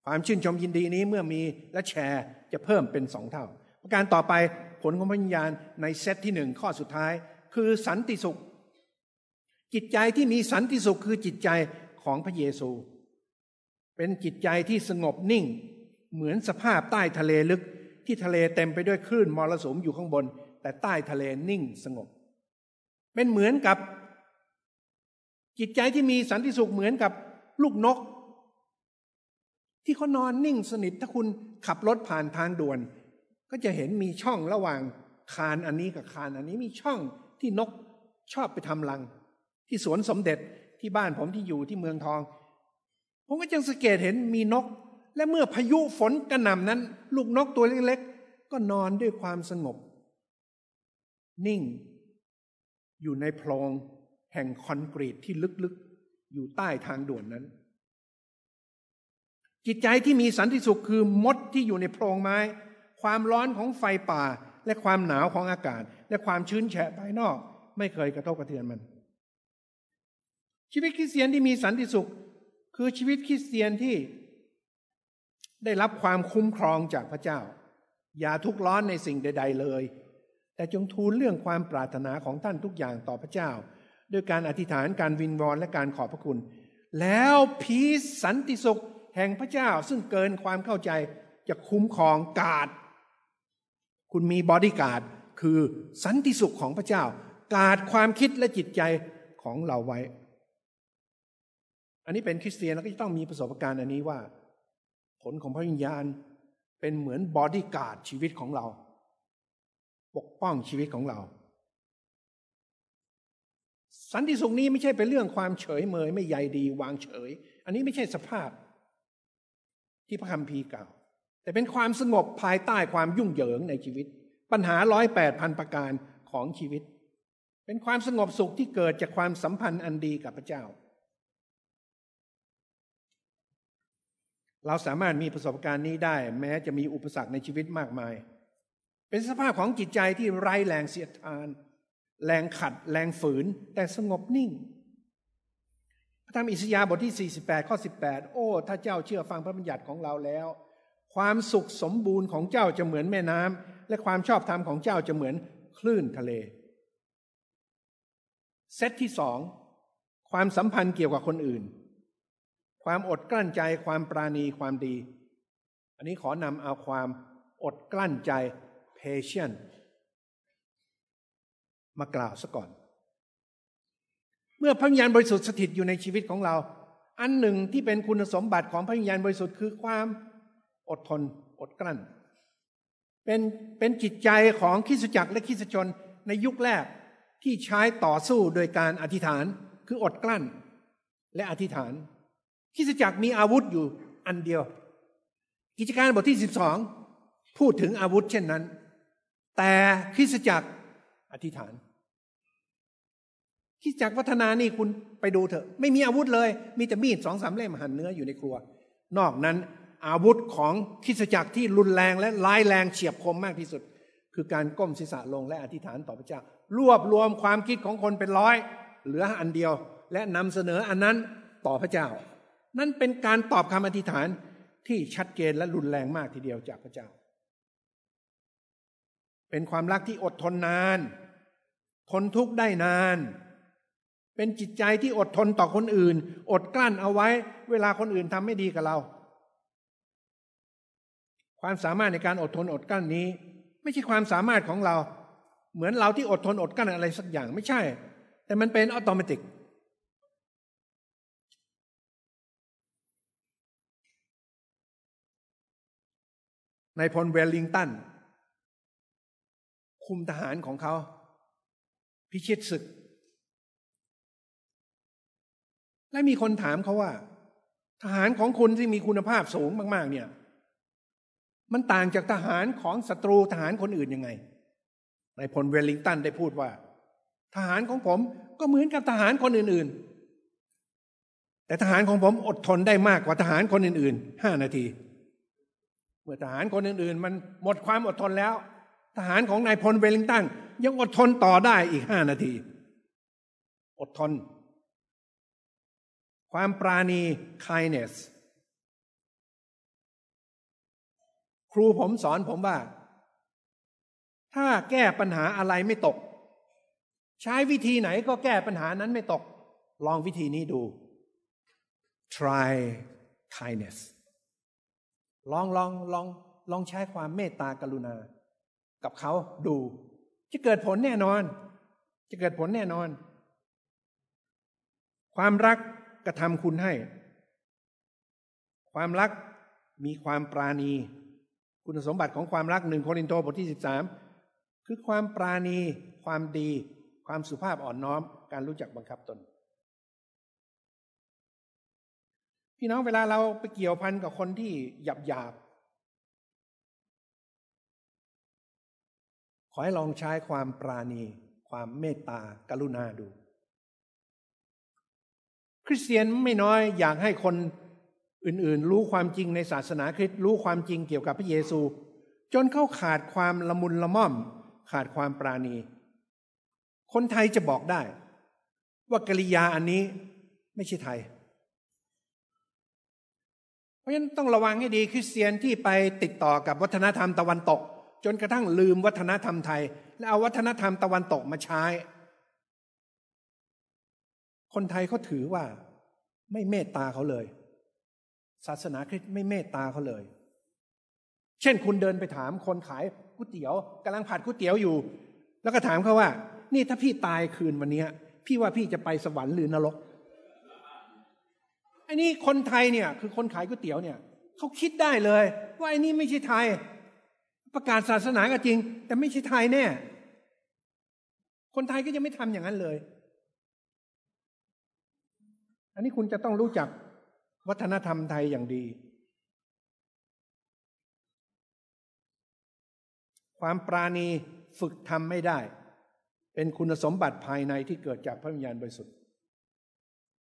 [SPEAKER 2] ความชื่นชมยินดีนี้เมื่อมีและแชร์จะเพิ่มเป็นสองเท่า ประการต่อไปผลของพระวิญญาณในเซตที่หนึ่งข้อสุดท้าย คือสันติสุขจิตใจที่มีสันติสุขคือจิตใจ ของพระเยซู เป็นจิตใจที่สงบนิ่ง เหมือนสภาพใต้ทะเลลึกที่ทะเลเต็มไปด้วยคลื่นมรสุมอยู่ข้างบน แต่ใต้ทะเลนิ่งสงบ เป็นเหมือนกับ จิตใจที่มีสันติสุขเหมือนกับลูกนก ที่เขานอนนิ่งสนิทถ้าคุณขับรถผ่านทางด่วน ก็จะเห็นมีช่องระหว่างคานอันนี้กับคานอันนี้มีช่องที่นกชอบไปทำรัง ที่สวนสมเด็จ ที่บ้านผมที่อยู่ที่เมืองทอง ผมก็จึงสังเกตเห็นมีนก และเมื่อพายุฝนกระหน่ำนั้น ลูกนกตัวเล็กๆ ก็นอนด้วยความสงบ นิ่ง อยู่ในโพรงแห่งคอนกรีตที่ลึกๆ อยู่ใต้ทางด่วนนั้น จิตใจที่มีสันติสุขคือมดที่อยู่ในโพรงไม้ ความร้อนของไฟป่าและความหนาวของอากาศ และความชื้นแฉะภายนอก ไม่เคยกระทบกระเทือนมัน ชีวิตคริสเตียนที่มีสันติสุข คือชีวิตคริสเตียนที่ได้รับความคุ้มครองจากพระเจ้า อย่าทุกข์ร้อนในสิ่งใด ๆ เลย แต่จงทูลเรื่องความปรารถนาของท่านทุกอย่างต่อพระเจ้า ด้วยการอธิษฐานการวินวอนและการขอบพระคุณ แล้วพีสันติสุขแห่งพระเจ้าซึ่งเกินความเข้าใจจะคุ้มครองกาดคุณมีบอดี้การ์ดคือสันติสุขของพระเจ้า กาดความคิดและจิตใจของเราไว้ อันนี้เป็นคริสเตียนแล้วก็จะต้องมีประสบการณ์อันนี้ว่า ผลของพระวิญญาณเป็นเหมือนบอดี้การ์ดชีวิตของเรา ปกป้องชีวิตของเรา สันติสุขนี้ไม่ใช่เป็นเรื่องความเฉยเมยไม่ใยดีวางเฉย อันนี้ไม่ใช่สภาพที่พระคัมภีร์กล่าว แต่เป็นความสงบภายใต้ความยุ่งเหยิงในชีวิต ปัญหาร้อยแปดพันประการของชีวิต เป็นความสงบสุขที่เกิดจากความสัมพันธ์อันดีกับพระเจ้า เราสามารถมีประสบการณ์นี้ได้ แม้จะมีอุปสรรคในชีวิตมากมาย เป็นสภาพของจิตใจที่ไร้แรงเสียดทาน แรงขัด แรงฝืน แต่สงบนิ่ง พระธรรมอิสยาบทที่ 48 ข้อ 18 โอ้ ถ้าเจ้าเชื่อฟังพระบัญญัติของเราแล้ว ความสุขสมบูรณ์ของเจ้าจะเหมือนแม่น้ำและความชอบธรรมของเจ้าจะเหมือนคลื่นทะเล เซตที่สองความสัมพันธ์เกี่ยวกับคนอื่น ความอดกลั้นใจความปราณีความดี อันนี้ขอนำเอาความอดกลั้นใจ patient มากล่าวซะก่อน เมื่อพระวิญญาณบริสุทธิ์สถิตอยู่ในชีวิตของเรา อันหนึ่งที่เป็นคุณสมบัติของพระวิญญาณบริสุทธิ์คือความอดทนอดกลั้น เป็นเป็นจิตใจของคริสจักรและคริสตชนในยุคแรกที่ใช้ต่อสู้โดยการอธิษฐานคืออดกลั้น และอธิษฐาน คริสจักรมีอาวุธอยู่อันเดียว กิจการบทที่สิบสองพูดถึงอาวุธเช่นนั้น แต่คริสจักรอธิษฐานคริสจักรวัฒนานี่คุณไปดูเถอะ ไม่มีอาวุธเลย มีแต่มีดสองสามเล่มหั่นเนื้ออยู่ในครัว นอกนั้นอาวุธของคริสจักรที่รุนแรงและร้ายแรงเฉียบคมมากที่สุด คือการก้มศีรษะลงและอธิษฐานต่อพระเจ้า รวบรวมความคิดของคนเป็นร้อย เหลืออันเดียว และนำเสนออันนั้นต่อพระเจ้า นั่นเป็นการตอบคำอธิษฐานที่ชัดเจนและรุนแรงมากทีเดียวจากพระเจ้า เป็นความรักที่อดทนนาน ทนทุกข์ได้นาน เป็นจิตใจที่อดทนต่อคนอื่น อดกลั้นเอาไว้ เวลาคนอื่นทำไม่ดีกับเรา ความสามารถในการอดทนอดกลั้นนี้ ไม่ใช่ความสามารถของเรา เหมือนเราที่อดทนอดกลั้นอะไรสักอย่างไม่ใช่ แต่มันเป็นอัตโนมัติ ในพลเวลลิงตัน คุมทหารของเขา พิชิตศึก และมีคนถามเขาว่า ทหารของคุณที่มีคุณภาพสูงมาก ๆ เนี่ย มันต่างจากทหารของศัตรูทหารคนอื่นยังไงในพลเวลลิงตันได้พูดว่า ทหารของผมก็เหมือนกับทหารคนอื่น ๆ แต่ทหารของผมอดทนได้มากกว่าทหารคนอื่นๆห้านาที เมื่อทหารคนอื่น ๆ มันหมดความอดทนแล้ว ทหารของนายพลเวลิงตันยังอดทนต่อได้อีกห้านาที อดทน ความปราณี kindness ครูผมสอนผมว่า ถ้าแก้ปัญหาอะไรไม่ตก ใช้วิธีไหนก็แก้ปัญหานั้นไม่ตก ลองวิธีนี้ดู try kindness ลองลองลองลองใช้ความเมตตากรุณา กับเขาดู จะเกิดผลแน่นอน จะเกิดผลแน่นอน ความรักกระทำคุณให้ ความรักมีความปราณี คุณสมบัติของความรักหนึ่งโครินโตบทที่สิบสามคือความปราณี ความดี ความสุภาพอ่อนน้อม การรู้จักบังคับตน พี่น้องเวลาเราไปเกี่ยวพันกับคนที่หยาบหยาบขอให้ลองใช้ความปราณี ความเมตตากรุณาดู คริสเตียนไม่น้อยอยากให้คนอื่นๆ รู้ความจริงในศาสนาคริสต์รู้ความจริงเกี่ยวกับพระเยซู จนเขาขาดความละมุนละม่อม ขาดความปราณี คนไทยจะบอกได้ ว่ากริยาอันนี้ไม่ใช่ไทย เพราะฉะนั้นต้องระวังให้ดีคริสเตียนที่ไปติดต่อกับวัฒนธรรมตะวันตก จนกระทั่งลืมวัฒนธรรมไทย และเอาวัฒนธรรมตะวันตกมาใช้ คนไทยเขาถือว่าไม่เมตตาเขาเลย ศาสนาคริสต์ไม่เมตตาเขาเลย เช่นคุณเดินไปถามคนขายก๋วยเตี๋ยวกำลังผัดก๋วยเตี๋ยวอยู่ แล้วก็ถามเขาว่า นี่ถ้าพี่ตายคืนวันนี้พี่ว่าพี่จะไปสวรรค์หรือนรก ไอันนี้คนไทยเนี่ย คือคนขายก๋วยเตี๋ยวเนี่ยเขาคิดได้เลย ว่าไอ้นี่ไม่ใช่ไทย ประกาศศาสนาก็จริง แต่ไม่ใช่ไทยแน่ คนไทยก็จะไม่ทำอย่างนั้นเลย อันนี้คุณจะต้องรู้จักวัฒนธรรมไทยอย่างดี ความปราณีฝึกทำไม่ได้ เป็นคุณสมบัติภายในที่เกิดจากพระวิญญาณบริสุทธิ์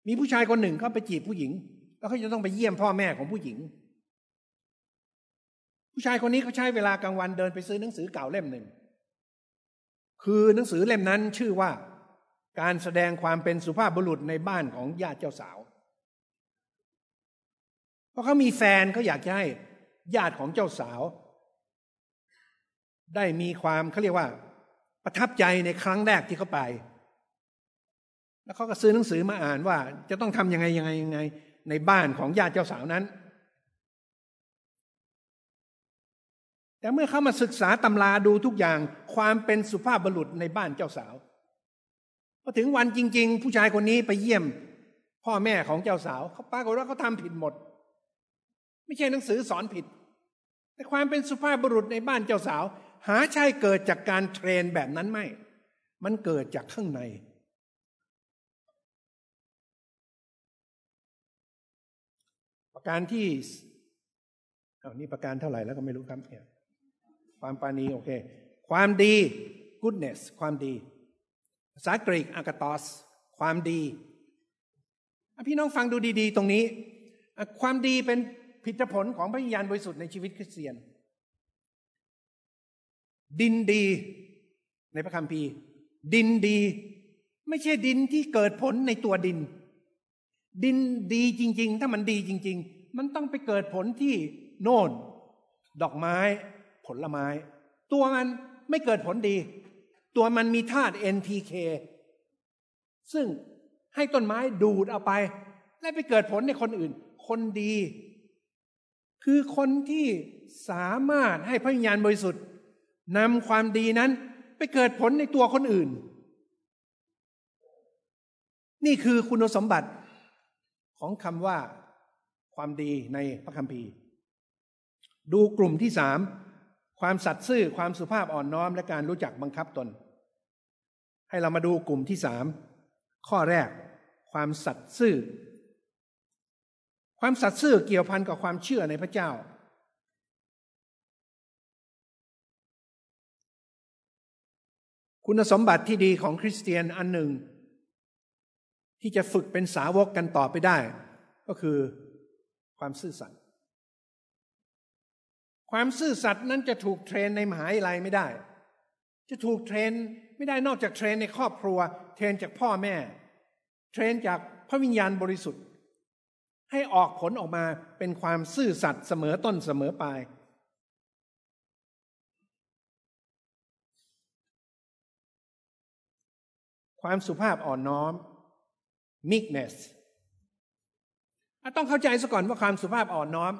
[SPEAKER 2] มีผู้ชายคนหนึ่งเขาไปจีบผู้หญิง แล้วเขาจะต้องไปเยี่ยมพ่อแม่ของผู้หญิง ผู้ชายคนนี้เขาใช้เวลากลางวันเดินไปซื้อหนังสือเก่าเล่มหนึ่ง คือหนังสือเล่มนั้นชื่อว่าการแสดงความเป็นสุภาพบุรุษในบ้านของญาติเจ้าสาว เพราะเขามีแฟนเขาอยากจะให้ญาติของเจ้าสาว ได้มีความเขาเรียกว่า ประทับใจในครั้งแรกที่เขาไป แล้วเขาก็ซื้อหนังสือมาอ่านว่า จะต้องทํำยังไงยังไงยังไง ในบ้านของญาติเจ้าสาวนั้น แต่เมื่อเขามาศึกษาตำราดูทุกอย่างความเป็นสุภาพบุรุษในบ้านเจ้าสาวพอถึงวันจริง ๆ ผู้ชายคนนี้ไปเยี่ยม พ่อแม่ของเจ้าสาวเขาปรากฏว่าเขาทำผิดหมด ไม่ใช่หนังสือสอนผิด แต่ความเป็นสุภาพบุรุษในบ้านเจ้าสาว หาใช่เกิดจากการเทรนแบบนั้นไม่ มันเกิดจากข้างใน ประการที่อานี่ประการเท่าไหร่แล้วก็ไม่รู้ครับเนี่ยความปานีโอเค ความดี goodness ความดี ภาษากรีกอากาตอส ความดี พี่น้องฟังดูดี ๆ ตรงนี้ ความดีเป็นผลผลของพระวิญญาณบริสุทธิ์ในชีวิตคริสเตียน ดินดี ในพระคัมภีร์ ดินดี ไม่ใช่ดินที่เกิดผลในตัวดิน ดินดีจริง ๆ ถ้ามันดีจริง ๆ มันต้องไปเกิดผลที่โน่น ดอกไม้ ผลไม้ ตัวมันไม่เกิดผลดี ตัวมันมีธาตุ NPK ซึ่งให้ต้นไม้ดูดเอาไป และไปเกิดผลในคนอื่น คนดี คือคนที่สามารถให้พระวิญญาณบริสุทธิ์นำความดีนั้นไปเกิดผลในตัวคนอื่น นี่คือคุณสมบัติของคำว่า ความดีในพระคัมภีร์ ดูกลุ่มที่สามความสัตย์ซื่อความสุภาพอ่อนน้อมและการรู้จักบังคับตน ให้เรามาดูกลุ่มที่สามข้อแรก ความสัตย์ซื่อ ความสัตย์ซื่อเกี่ยวพันกับความเชื่อในพระเจ้า คุณสมบัติที่ดีของคริสเตียนอันหนึ่ง ที่จะฝึกเป็นสาวกกันต่อไปได้ ก็คือ ความซื่อสัตย์ความซื่อสัตย์นั้นจะถูก train ในมหาวิทยาลัยไม่ได้ จะถูก train ไม่ได้นอกจาก train ในครอบครัว train จากพ่อแม่ train จากพระวิญญาณบริสุทธิ์ ให้ออกผลออกมาเป็นความซื่อสัตย์เสมอต้นเสมอปลายความสุภาพอ่อนน้อม meekness ต้องเข้าใจซะก่อนว่าความสุภาพอ่อนน้อม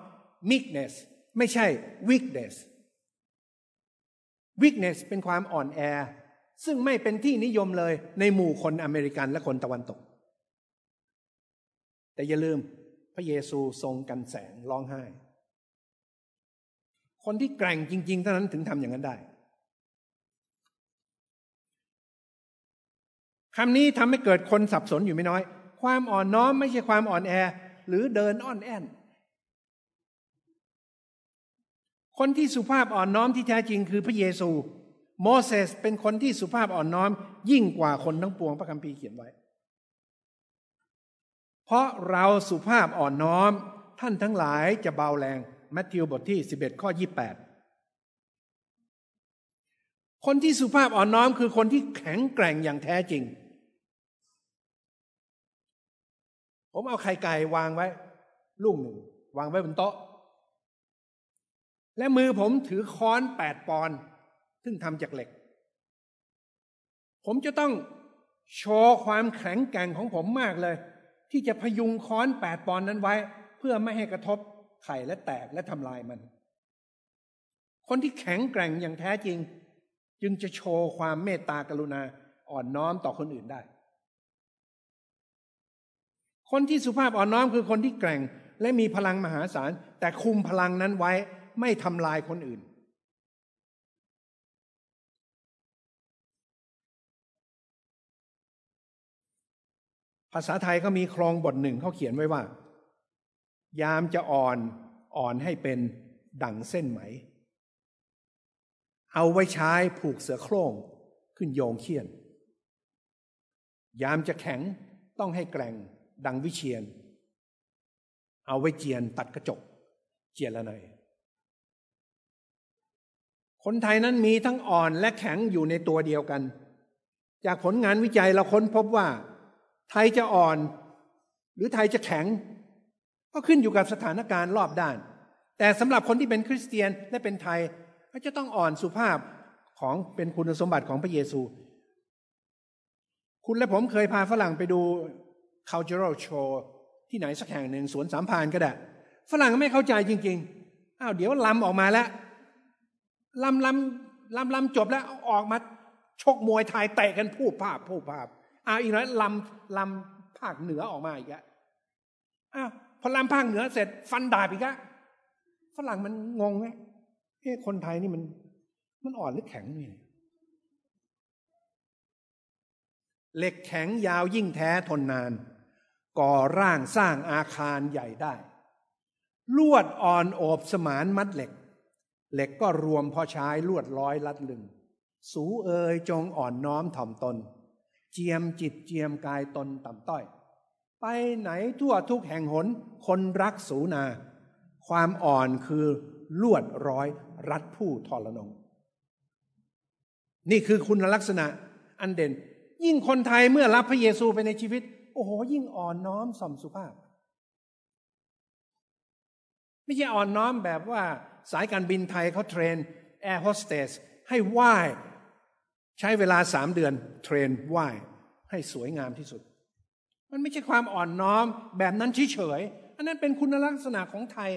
[SPEAKER 2] meekness ไม่ใช่ weakness weakness เป็นความอ่อนแอ ซึ่งไม่เป็นที่นิยมเลยในหมู่คนอเมริกันและคนตะวันตก แต่อย่าลืมพระเยซูทรงกันแสงร้องไห้ คนที่แกร่งจริง ๆ เท่านั้นถึงทำอย่างนั้นได้คำนี้ทำให้เกิดคนสับสนอยู่ไม่น้อย ความอ่อนน้อมไม่ใช่ความอ่อนแอ หรือเดินอ่อนแอนคนที่สุภาพอ่อนน้อมที่แท้จริงคือพระเยซู โมเสสเป็นคนที่สุภาพอ่อนน้อม ยิ่งกว่าคนทั้งปวงพระคัมภีร์เขียนไว้ เพราะเราสุภาพอ่อนน้อม ท่านทั้งหลายจะเบาแรงมัทธิวบทที่ 11 ข้อ 28 คนที่สุภาพอ่อนน้อมคือคนที่แข็งแกร่งอย่างแท้จริง ผมเอาไข่ไก่วางไว้ ลูกหนึ่ง วางไว้บนโต๊ะ และมือผมถือค้อนแปดปอนซึ่งทำจากเหล็ก ผมจะต้องโชว์ความแข็งแกร่งของผมมากเลย ที่จะพยุงค้อนแปดปอนนั้นไว้ เพื่อไม่ให้กระทบไข่และแตกและทำลายมัน คนที่แข็งแกร่งอย่างแท้จริง จึงจะโชว์ความเมตตากรุณาอ่อนน้อมต่อคนอื่นได้ คนที่สุภาพอ่อนน้อมคือคนที่แกร่ง และมีพลังมหาศาล แต่คุมพลังนั้นไว้ไม่ทำลายคนอื่น ภาษาไทยก็มีครองบทหนึ่งเขาเขียนไว้ว่า ยามจะอ่อนอ่อนให้เป็นดั่งเส้นไหม เอาไว้ใช้ผูกเสือโคร่งขึ้นโยงเขียน ยามจะแข็งต้องให้แกร่ง ดังวิเชียน เอาไว้เจียนตัดกระจก เจียนละหน่อยคนไทยนั้นมีทั้งอ่อนและแข็งอยู่ในตัวเดียวกัน จากผลงานวิจัยเราค้นพบว่า ไทยจะอ่อน หรือไทยจะแข็ง ก็ขึ้นอยู่กับสถานการณ์รอบด้าน แต่สำหรับคนที่เป็นคริสเตียนและเป็นไทยก็จะต้องอ่อนสุภาพของเป็นคุณสมบัติของพระเยซู คุณและผมเคยพาฝรั่งไปดู cultural show ที่ไหนสักแห่งหนึ่งสวนสามพานก็ได้ ฝรั่งไม่เข้าใจจริง ๆ อ้าวเดี๋ยวลำออกมาแล้วลำลำลำลำจบแล้วออกมาชกมวยไทยเตะกันผู้ภาพผู้ภาพอ้าวอีกแล้วลำลำภาคเหนือออกมาอีกแล้วอ้าวพอลำภาคเหนือเสร็จฟันดาบอีกแล้วฝรั่งมันงงไหมเฮ้คนไทยนี่มัน มันอ่อนหรือแข็งนี่เหล็กแข็งยาวยิ่งแท้ทนนาน ก่อร่างสร้างอาคารใหญ่ได้ ลวดอ่อนโอบสมานมัดเหล็ก เหล็กก็รวมพอใช้ลวดร้อยลัดลึง สูเอยจงอ่อนน้อมถ่อมตน เจียมจิตเจียมกายตนต่ำต้อย ไปไหนทั่วทุกแห่งหน คนรักสูนา ความอ่อนคือลวดร้อยรัดผู้ทรนง นี่คือคุณลักษณะอันเด่น ยิ่งคนไทยเมื่อรับพระเยซูไปในชีวิต โอ้โหยิ่งอ่อนน้อมสมสุภาพ ไม่ใช่อ่อนน้อมแบบว่าสายการบินไทยเขา train แอร์โฮสเตสให้ไหว้ใช้เวลาสามเดือน train ไหว้ให้สวยงามที่สุด มันไม่ใช่ความอ่อนน้อมแบบนั้นเฉยๆอันนั้นเป็นคุณลักษณะของไทย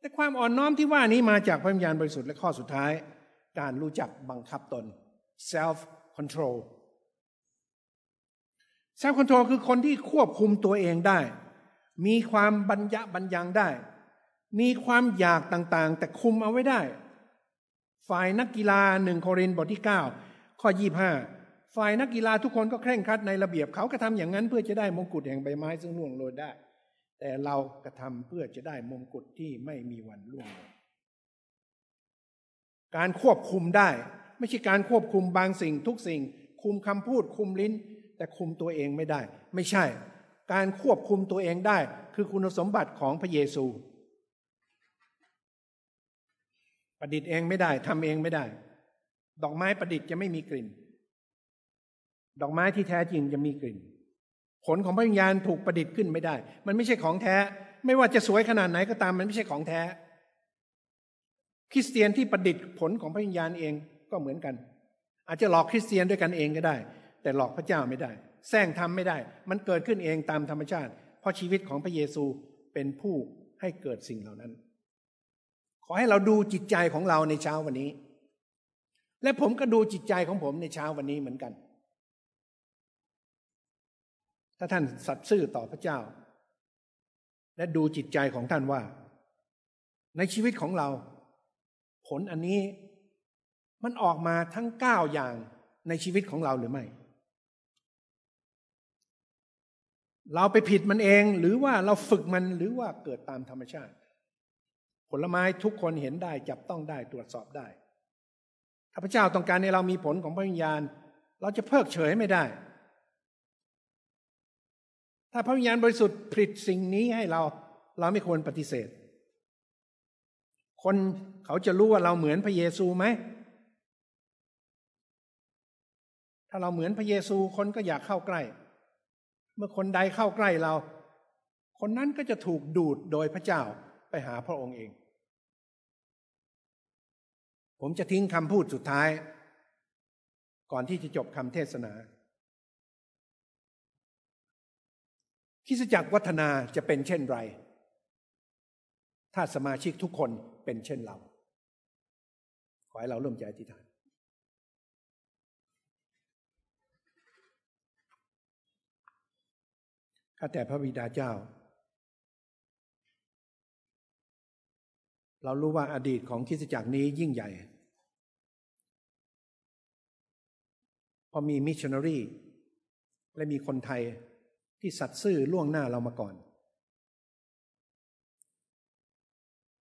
[SPEAKER 2] แต่ความอ่อนน้อมที่ว่านี้มาจากพระวิญญาณบริสุทธิ์และข้อสุดท้าย การรู้จักบังคับตน self control self control คือคนที่ควบคุมตัวเองได้ มีความบัญญะบัญญังได้ มีความอยากต่างๆ แต่คุมเอาไว้ได้ ฝ่ายนักกีฬาหนึ่งโครินบทที่ 9 ข้อ 25 ฝ่ายนักกีฬาทุกคนก็เคร่งครัดในระเบียบเขากระทำอย่างนั้นเพื่อจะได้มงกุฎแห่งใบไม้ซึ่งล่วงโรยได้ แต่เรากระทำเพื่อจะได้มงกุฎที่ไม่มีวันล่วงโรยการควบคุมได้ ไม่ใช่การควบคุมบางสิ่งทุกสิ่ง คุมคำพูดคุมลิ้น แต่คุมตัวเองไม่ได้ ไม่ใช่ การควบคุมตัวเองได้ คือคุณสมบัติของพระเยซู ประดิษฐ์เองไม่ได้ทำเองไม่ได้ ดอกไม้ประดิษฐ์จะไม่มีกลิ่น ดอกไม้ที่แท้จริงจะมีกลิ่น ผลของพระวิญญาณถูกประดิษฐ์ขึ้นไม่ได้ มันไม่ใช่ของแท้ ไม่ว่าจะสวยขนาดไหนก็ตามมันไม่ใช่ของแท้ คริสเตียนที่ประดิษฐ์ผลของพระวิญญาณเองก็เหมือนกัน อาจจะหลอกคริสเตียนด้วยกันเองก็ได้ แต่หลอกพระเจ้าไม่ได้แซงทำไม่ได้ มันเกิดขึ้นเองตามธรรมชาติ เพราะชีวิตของพระเยซูเป็นผู้ให้เกิดสิ่งเหล่านั้น ขอให้เราดูจิตใจของเราในเช้าวันนี้ และผมก็ดูจิตใจของผมในเช้าวันนี้เหมือนกัน ถ้าท่านสัตย์ซื่อต่อพระเจ้า และดูจิตใจของท่านว่า ในชีวิตของเรา ผลอันนี้มันออกมาทั้งเก้าอย่างในชีวิตของเราหรือไม่ เราไปผิดมันเอง หรือว่าเราฝึกมันหรือว่าเกิดตามธรรมชาติ ผลไม้ทุกคนเห็นได้ จับต้องได้ตรวจสอบได้ถ้าพระเจ้าต้องการให้เรามีผลของพระวิญญาณ เราจะเพิกเฉยไม่ได้ ถ้าพระวิญญาณบริสุทธิ์ผลิตสิ่งนี้ให้เรา เราไม่ควรปฏิเสธ คนเขาจะรู้ว่าเราเหมือนพระเยซูไหมถ้าเราเหมือนพระเยซูคนก็อยากเข้าใกล้ เมื่อคนใดเข้าใกล้เรา คนนั้นก็จะถูกดูดโดยพระเจ้าไปหาพระองค์เอง ผมจะทิ้งคำพูดสุดท้าย ก่อนที่จะจบคำเทศนาคิสจักรวัฒนาจะเป็นเช่นไร ถ้าสมาชิกทุกคนเป็นเช่นเรา ขอให้เราร่วมใจอธิษฐาน ข้าแต่พระบิดาเจ้า เรารู้ว่าอดีตของคริสตจักรนี้ยิ่งใหญ่พอมีมิชชันนารีและมีคนไทยที่สัตย์ซื่อล่วงหน้าเรามาก่อน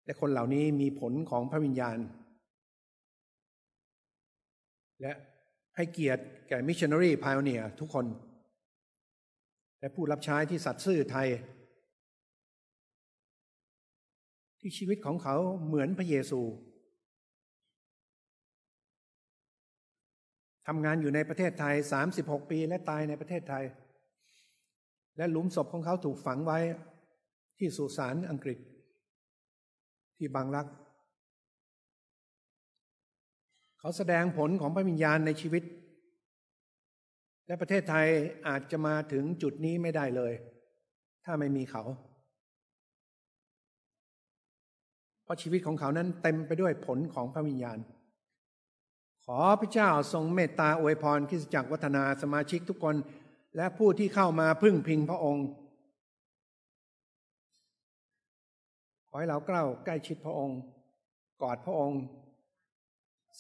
[SPEAKER 2] และคนเหล่านี้มีผลของพระวิญญาณ และให้เกียรติแก่มิชชันนารี pioneer ทุกคน และผู้รับใช้ที่สัตย์ซื่อไทย ที่ชีวิตของเขาเหมือนพระเยซูทำงานอยู่ในประเทศไทย 36 ปีและตายในประเทศไทย และหลุมศพของเขาถูกฝังไว้ที่สุสานอังกฤษ ที่บางรัก เขาแสดงผลของพระวิญญาณในชีวิต และประเทศไทยอาจจะมาถึงจุดนี้ไม่ได้เลย ถ้าไม่มีเขา เพราะชีวิตของเขานั้นเต็มไปด้วยผลของพระวิญญาณ ขอพระเจ้าทรงเมตตาอวยพรคริสตจักรวัฒนาสมาชิกทุกคน และผู้ที่เข้ามาพึ่งพิงพระองค์ ขอให้เราเกล้าใกล้ชิดพระองค์ กอดพระองค์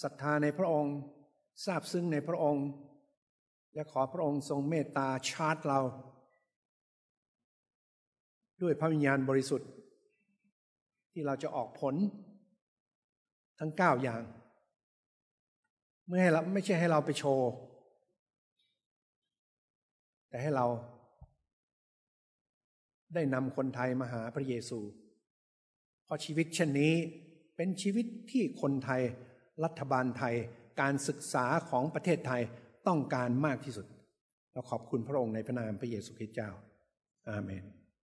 [SPEAKER 2] ศรัทธาในพระองค์ทราบซึ้งในพระองค์ และขอพระองค์ทรงเมตตาชาร์จเรา ด้วยพระวิญญาณบริสุทธิ์ ที่เราจะออกผลทั้งเก้าอย่าง ไม่ให้เราไม่ใช่ให้เราไปโชว์ แต่ให้เรา ได้นำคนไทยมาหาพระเยซู เพราะชีวิตเช่นนี้เป็นชีวิตที่คนไทย รัฐบาลไทย การศึกษาของประเทศไทย ต้องการมากที่สุด เราขอบคุณพระองค์ในพระนามพระเยซูคริสต์เจ้า อาเมน